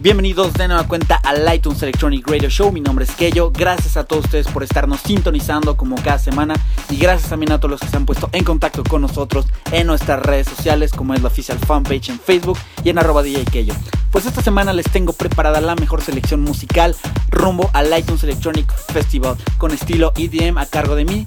Bienvenidos de nueva cuenta al iTunes Electronic Radio Show, mi nombre es Keyo, gracias a todos ustedes por estarnos sintonizando como cada semana y gracias también a todos los que se han puesto en contacto con nosotros en nuestras redes sociales como es la oficial fanpage en Facebook y en arroba DJ Keyo. Pues esta semana les tengo preparada la mejor selección musical rumbo al iTunes Electronic Festival con estilo EDM a cargo de mí,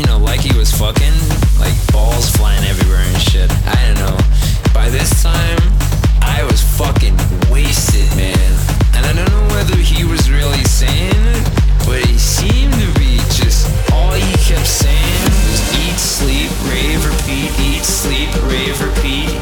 you know, like he was fucking, like balls flying everywhere and shit. I don't know. By this time, I was fucking wasted, man. And I don't know whether he was really sane, but he seemed to be just all he kept saying was eat, sleep, rave, repeat, eat, sleep, rave, repeat,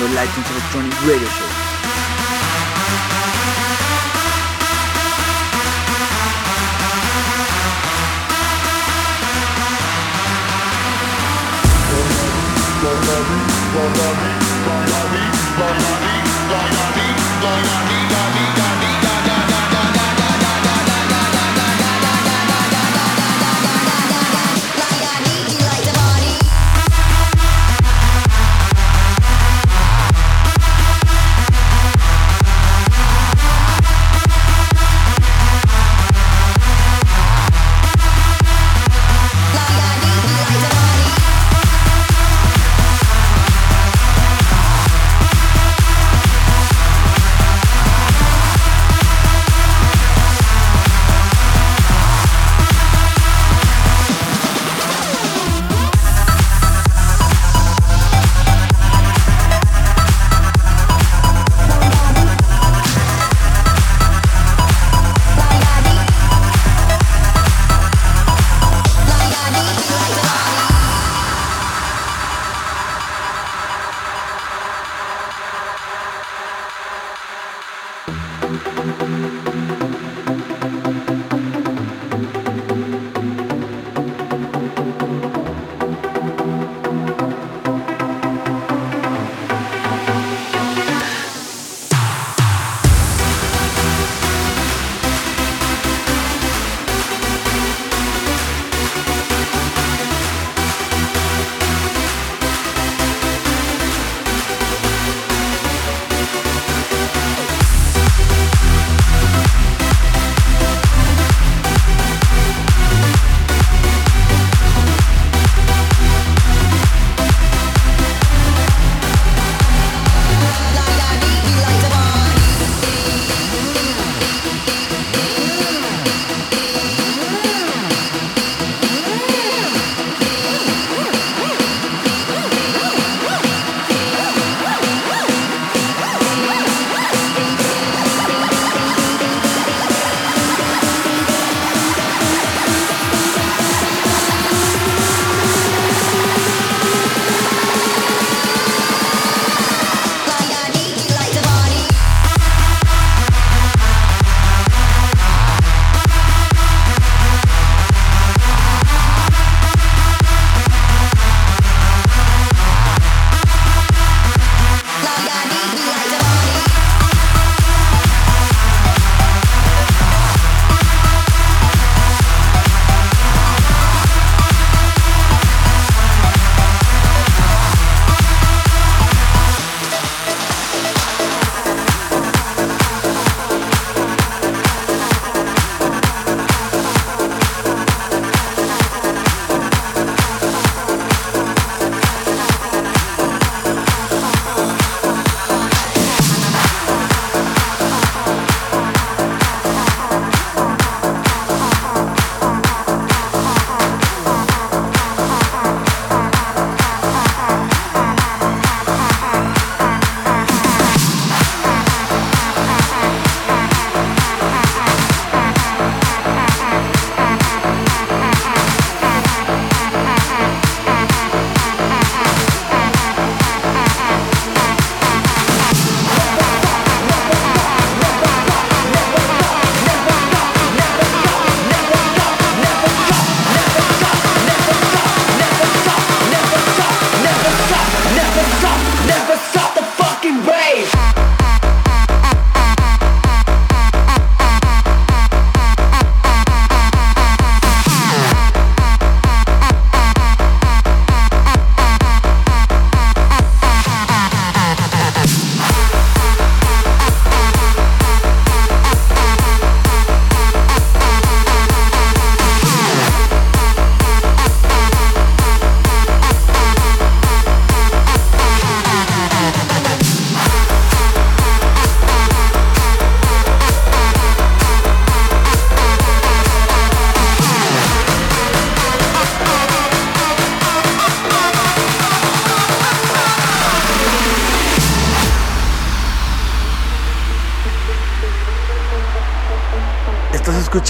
no light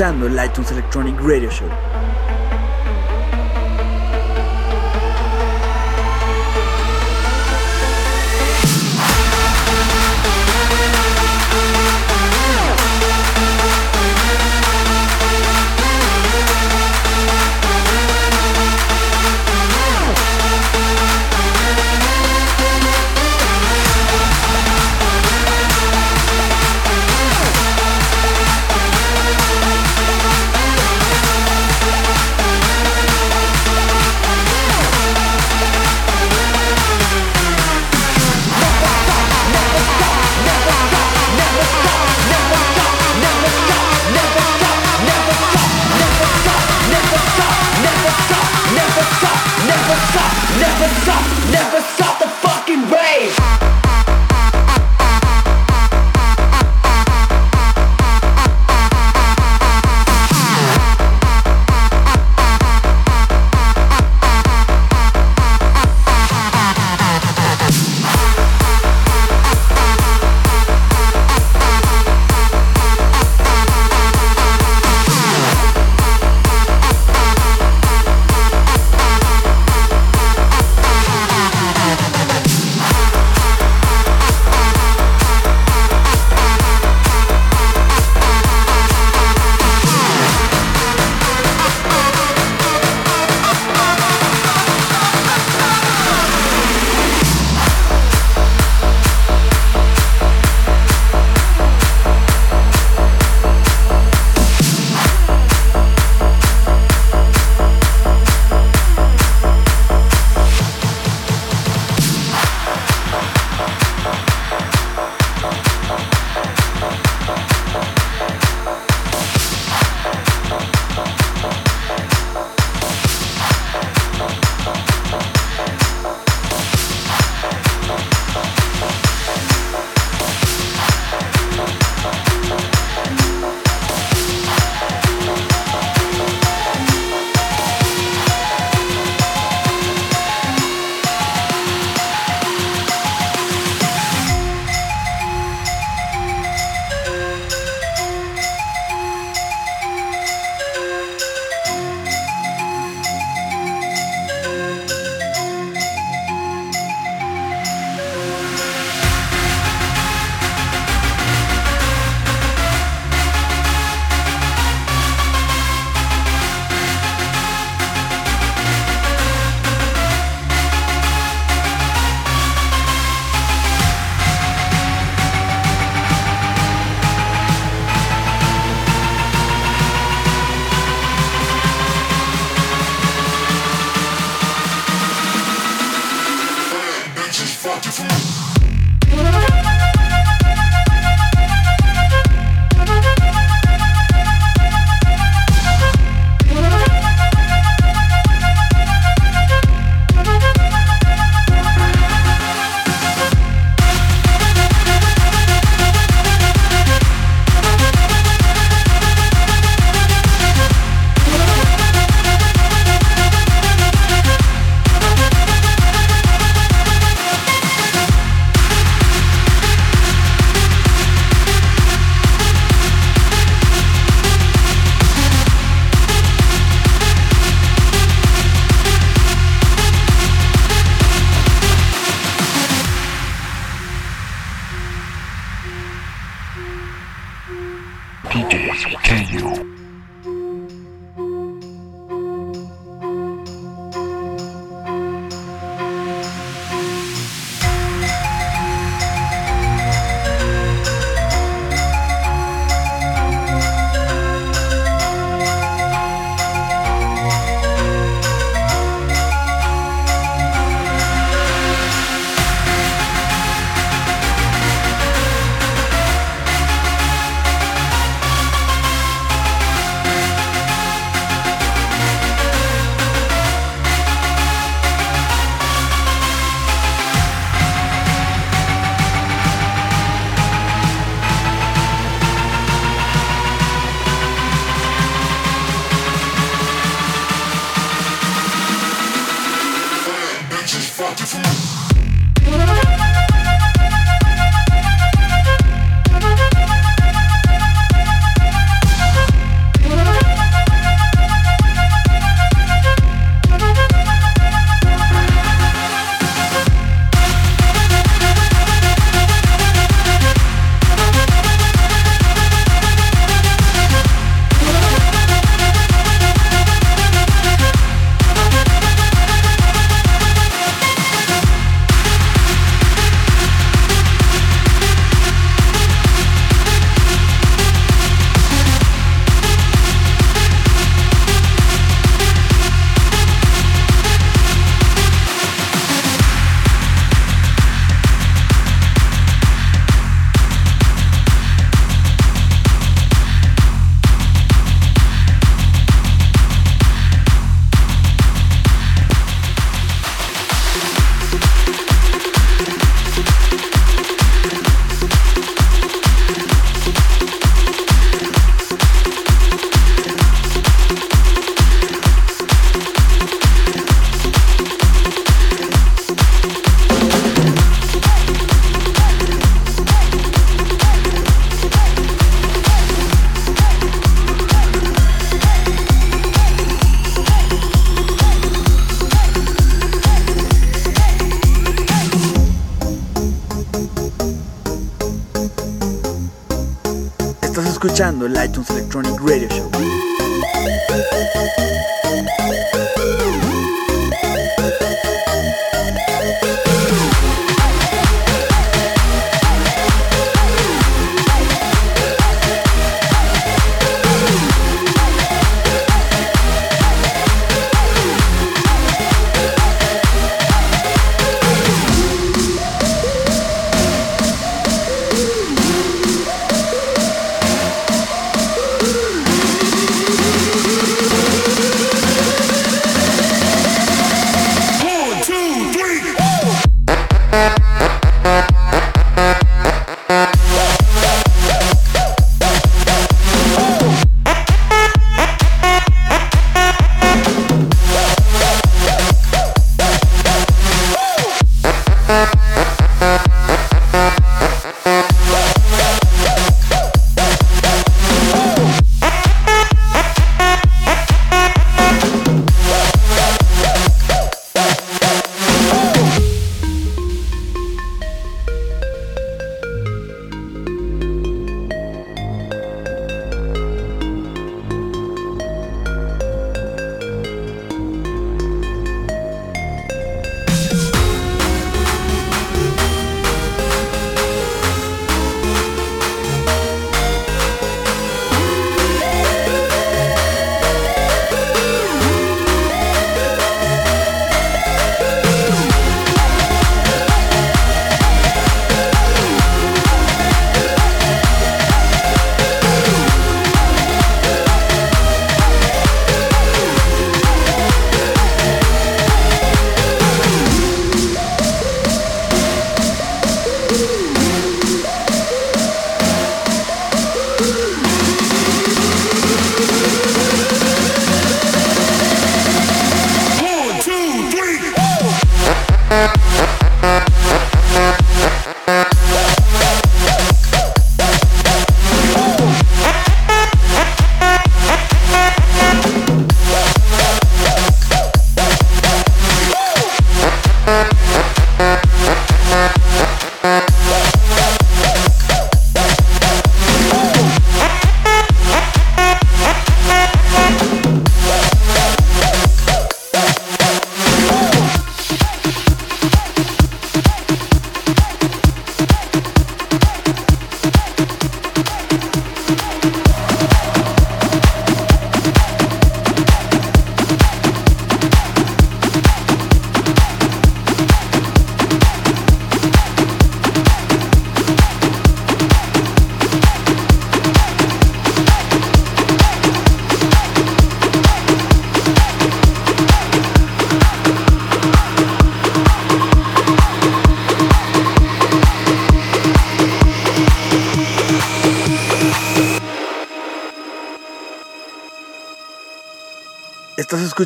channel iTunes Electronic Radio Show. fuck you.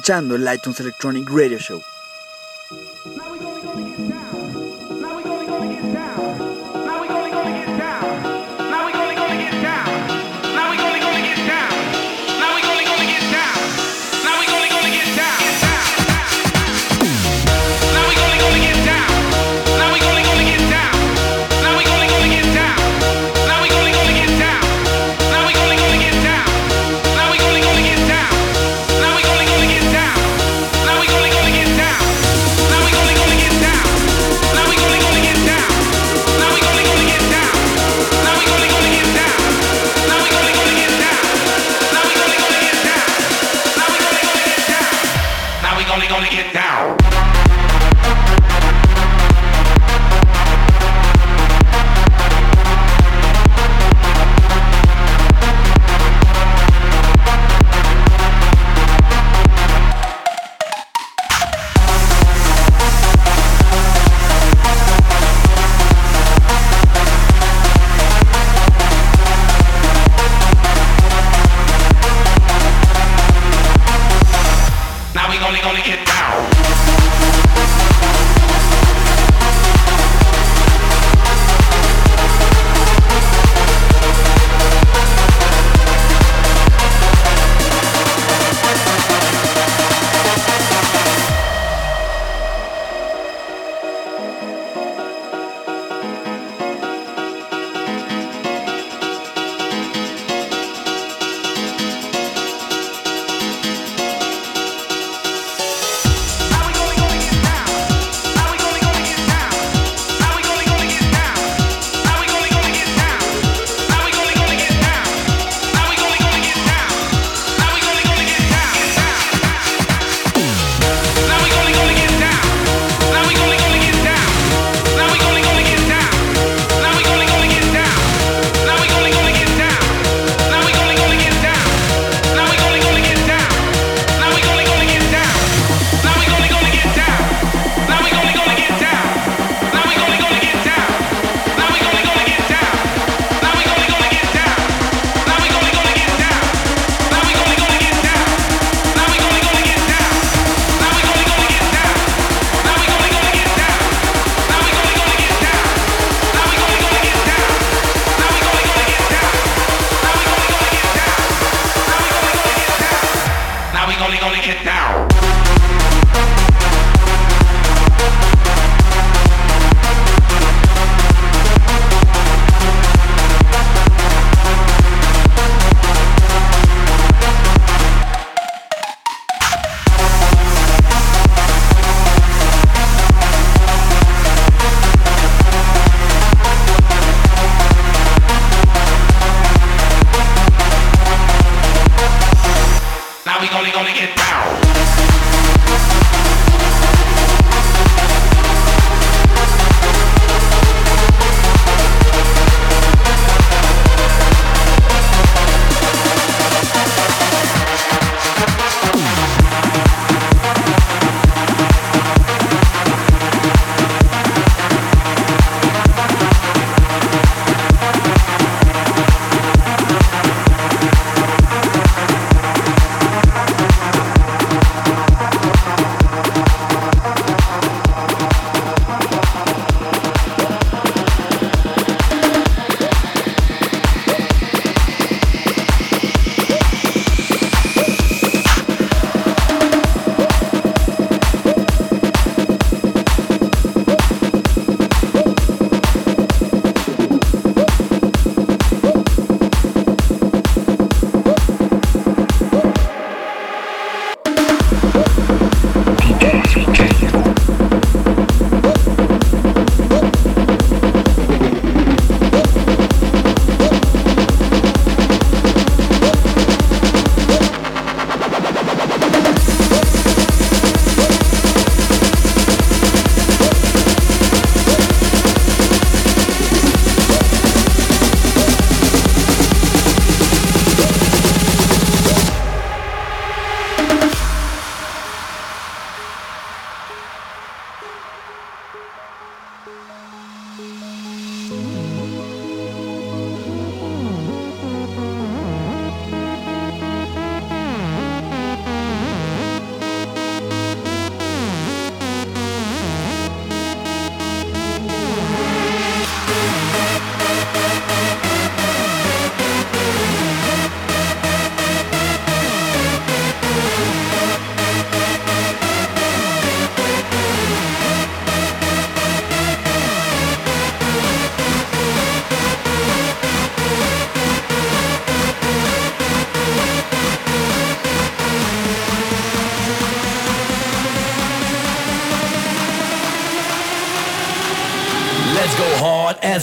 escuchando el iTunes Electronic Radio Show.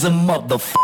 as a motherfucker.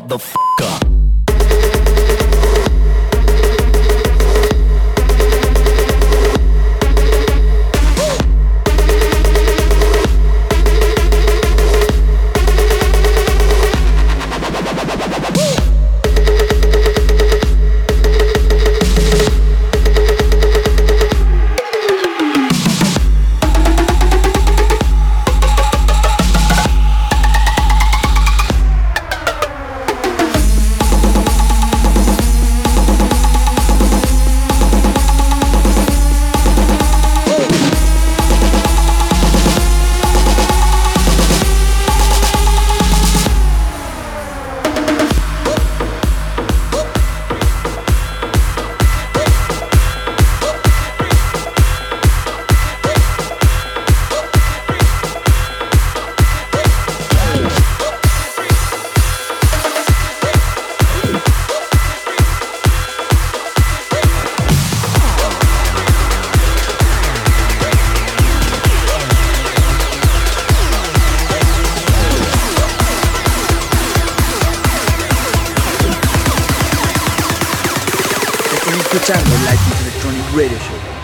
motherfucker. electronic radio show.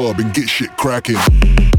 club and get shit cracking.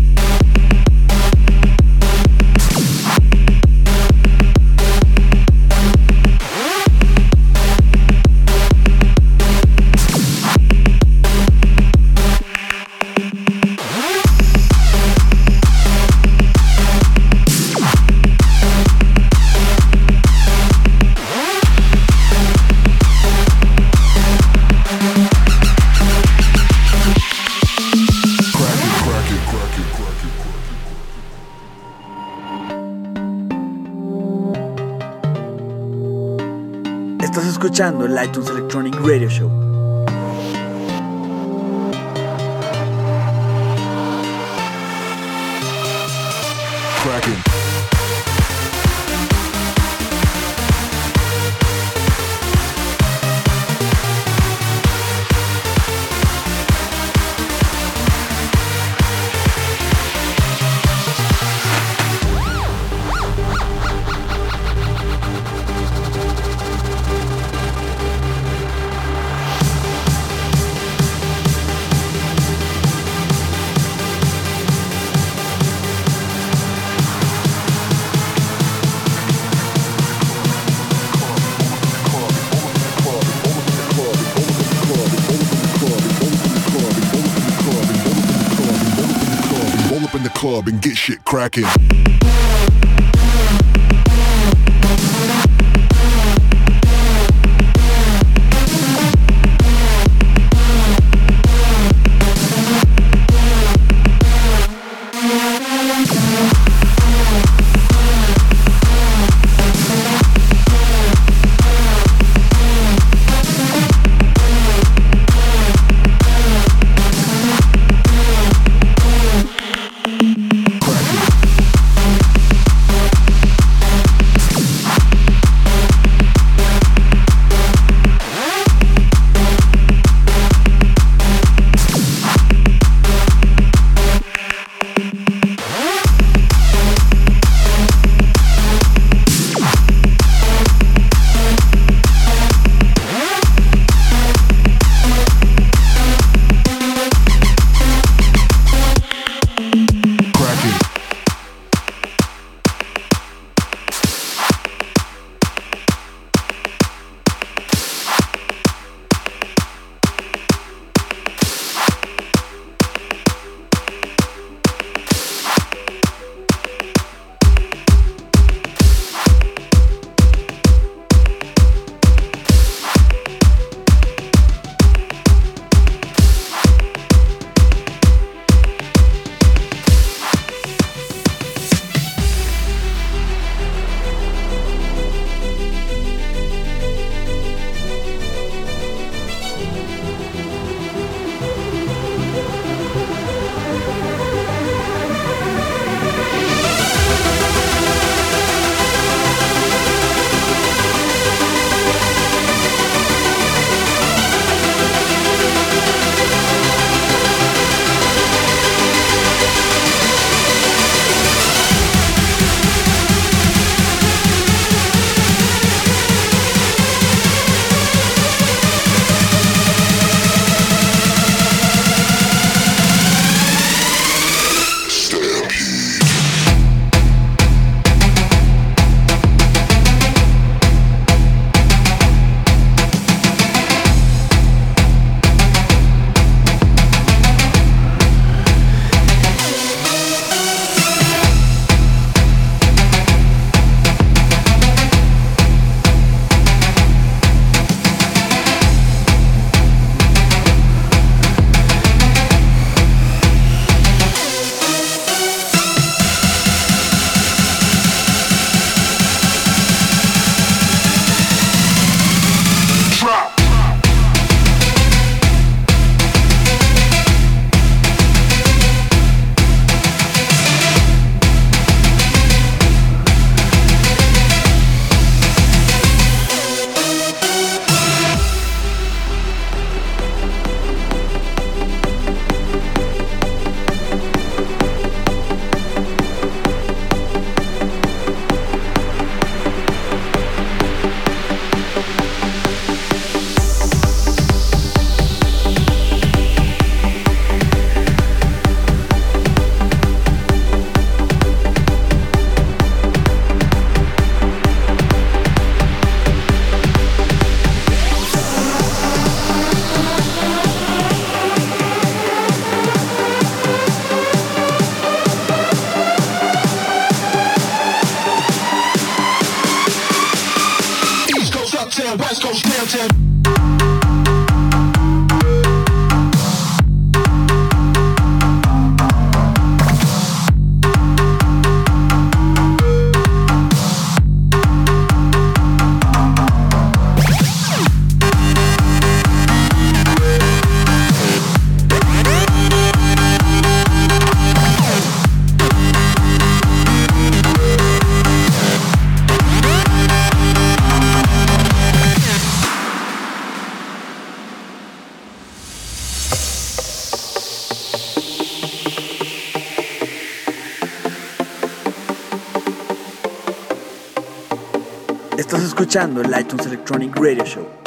escuchando el iTunes Electronic Radio Show. in the club and get shit cracking. West Coast downtown. escuchando el iTunes Electronic Radio Show.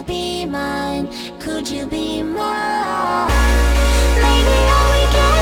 you be mine? Could you be mine? Maybe all we get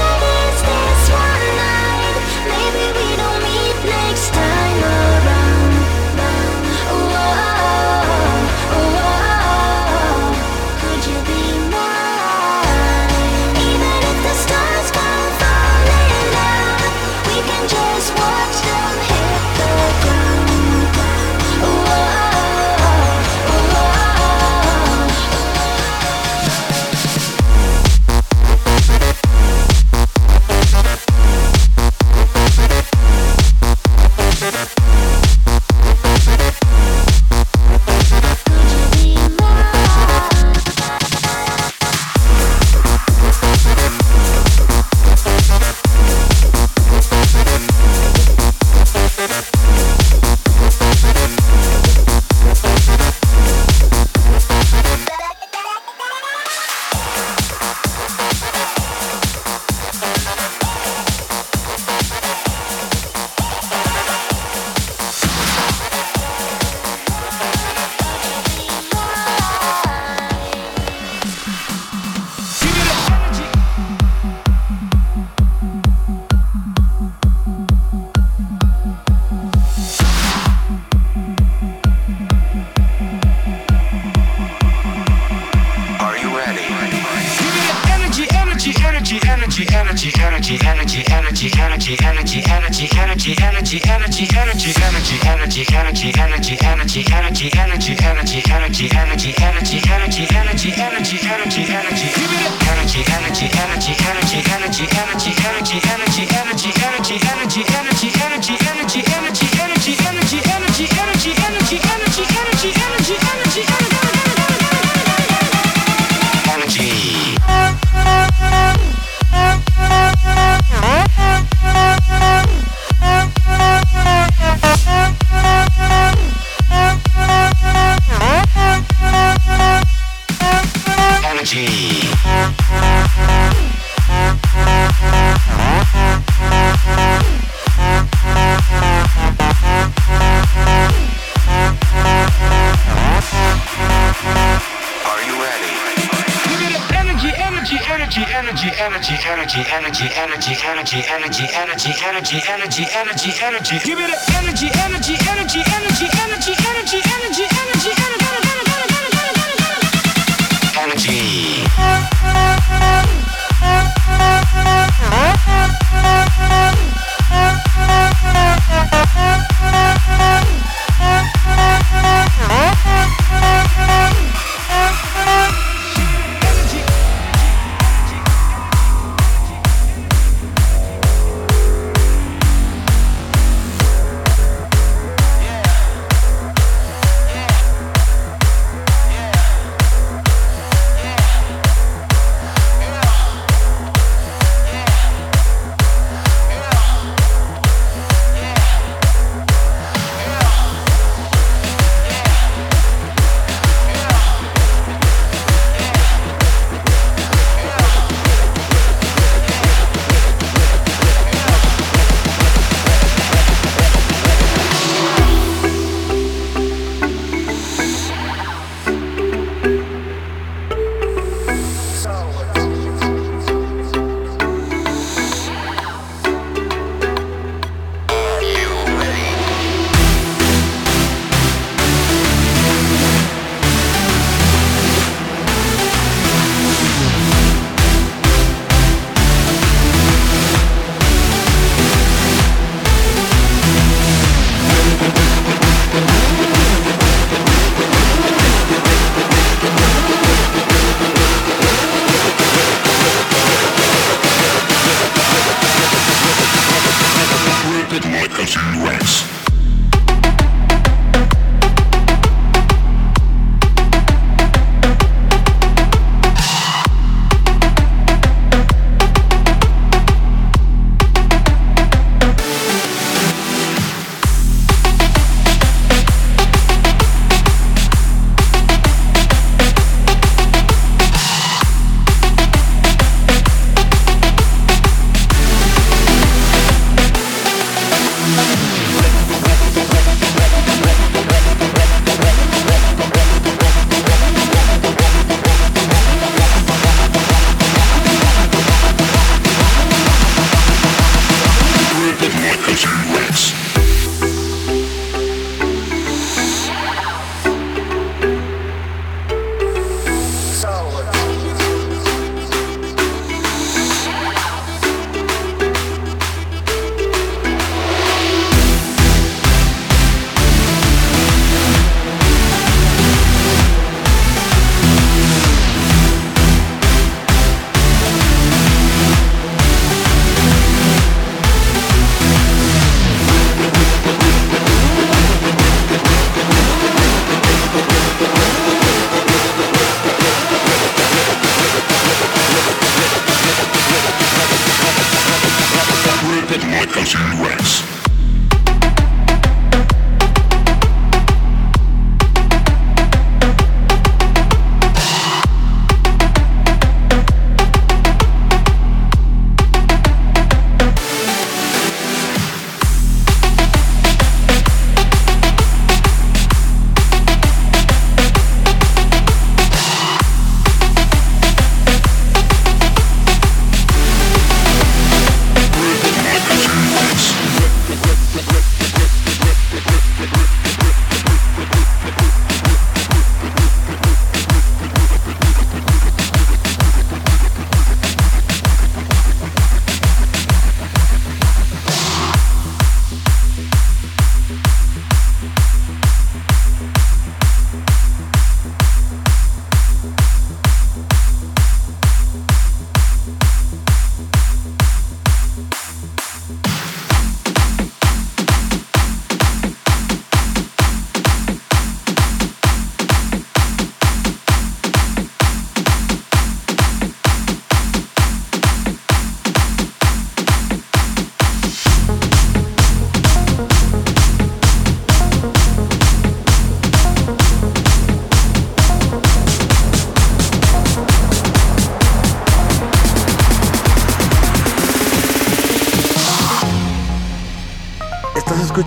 energy. Give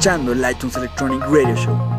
channel, l'Itunes Electronic Radio Show.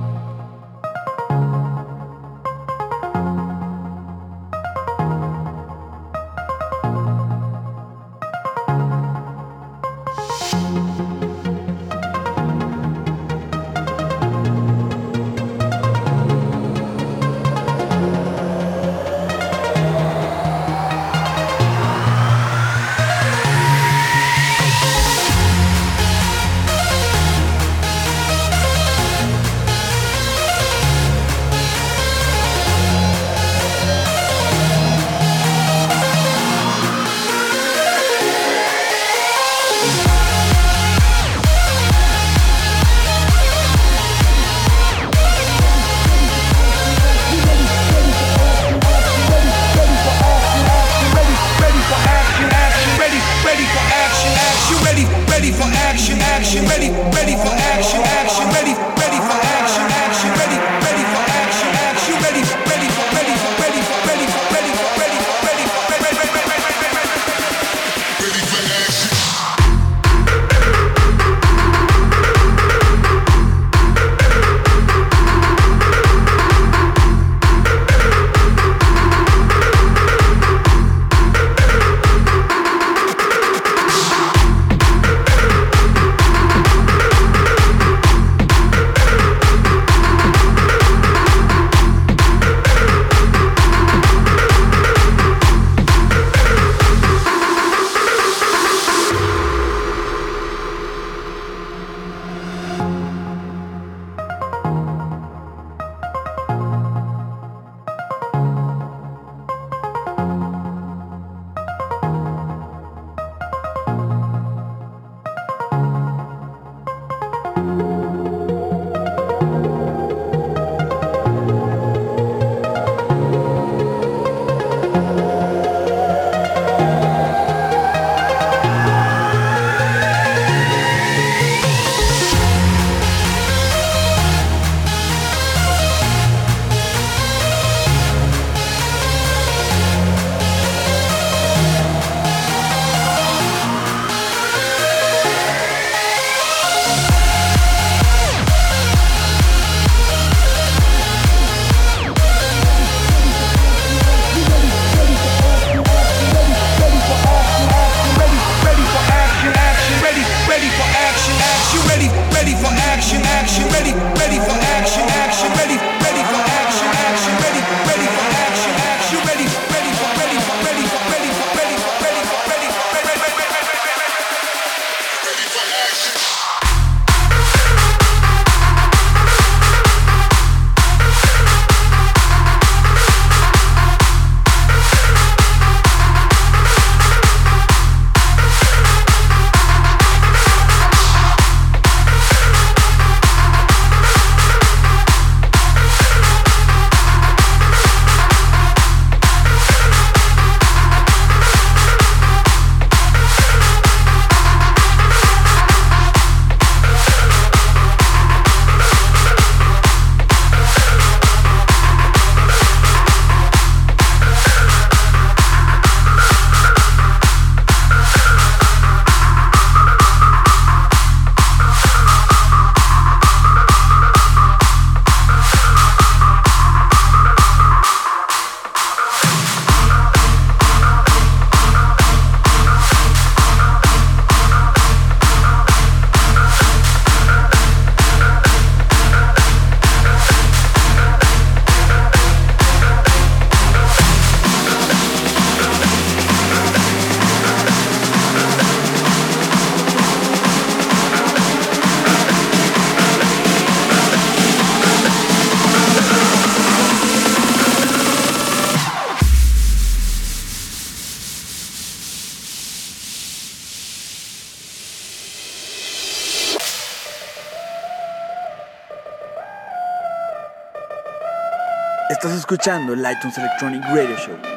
escuchando el Electronic Radio Show.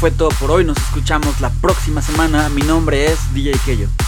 fue todo por hoy. Nos escuchamos la próxima semana. Mi nombre es DJ Kello.